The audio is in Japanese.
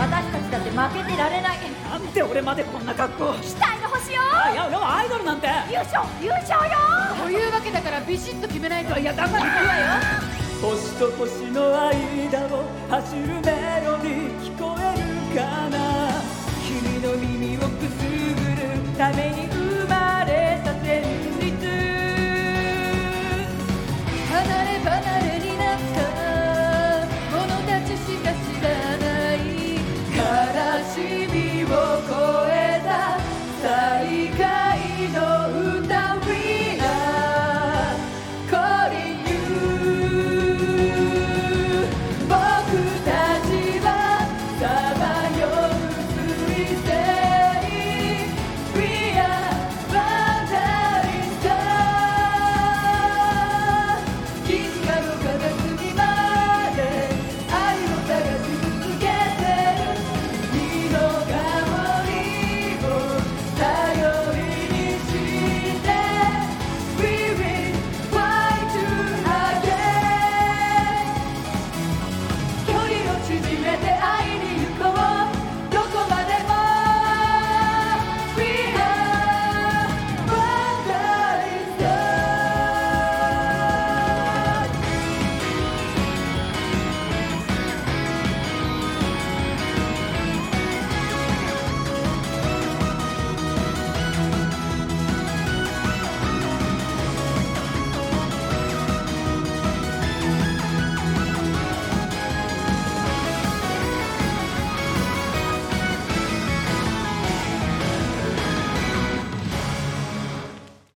私たちだって負けてられない。なんで俺までこんな格好。期待の星よ。いや俺はアイドルなんて。優勝優勝よ。というわけだからビシッと決めないと。いやだから行くわよ。星と星の間を走るメロディー聞こえるかな。君の耳をくすぐるために